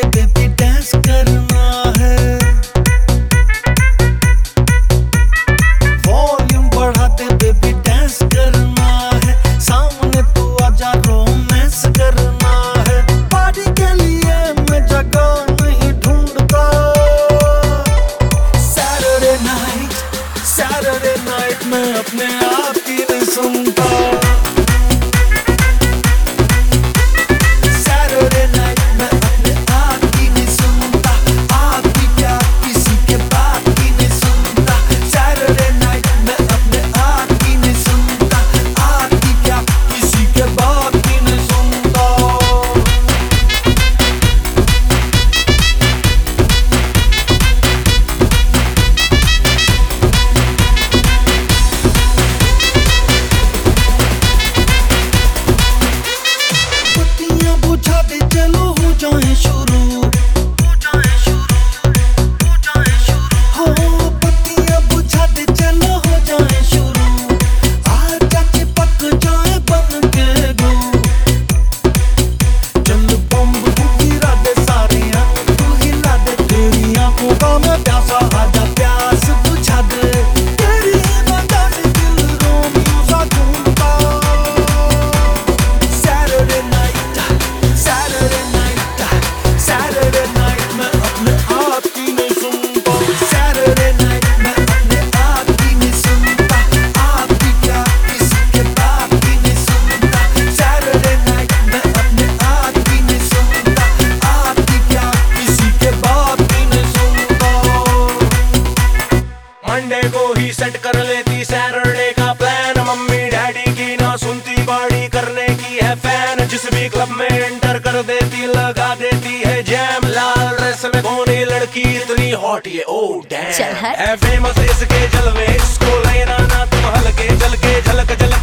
te. Monday को set कर लेती सैटरडे का प्लान मम्मी डैडी की ना सुनती बाड़ी करने की है फ़ैन जिस भी क्लब में एंटर कर देती लगा देती है जैम लाल ड्रेस में कोने लड़की इतनी हॉट ये oh, ओ डैम है फ़ेमस इसके जलवे इसको लेना ना तुम हल्के जल के झलक जल